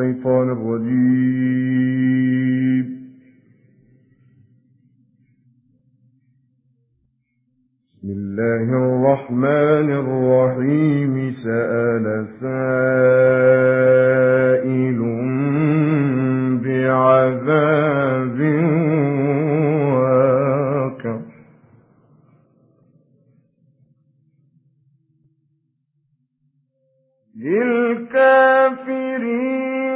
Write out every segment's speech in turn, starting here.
الشيطان الرجيم. بسم الله الرحمن الرحيم. سأل سائل بعذاب واقع. للكافرين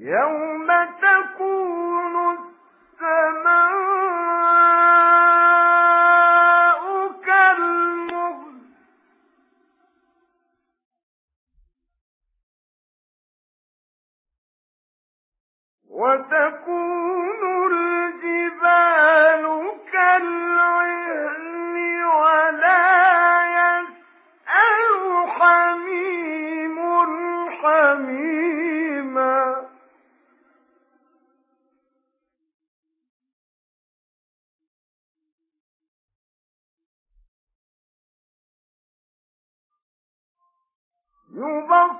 يوم تكون السماء وتكون الجبال كالعهن ولا يسأل حميم حميما يبصرونهم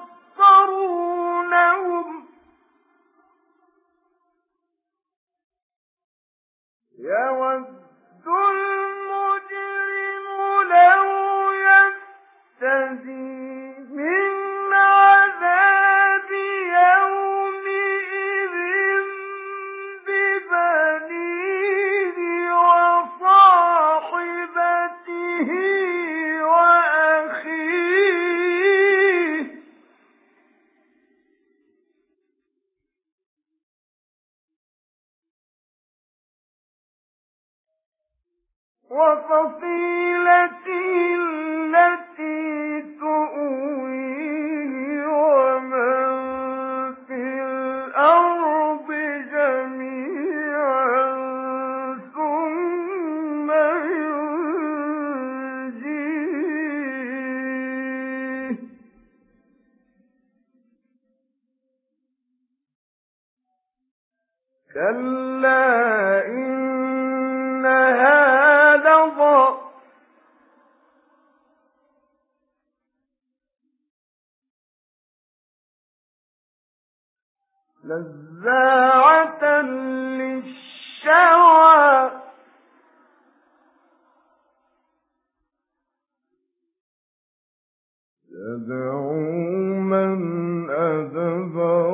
وفصيلته التي تؤويه ومن في الأرض جميعا ثم ينجيه. كلا نزاعة للشوى. تدعو من أدبر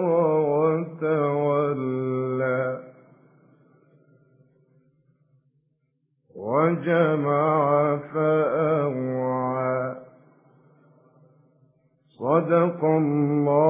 وتولى. وجمع فأوعى. صدق الله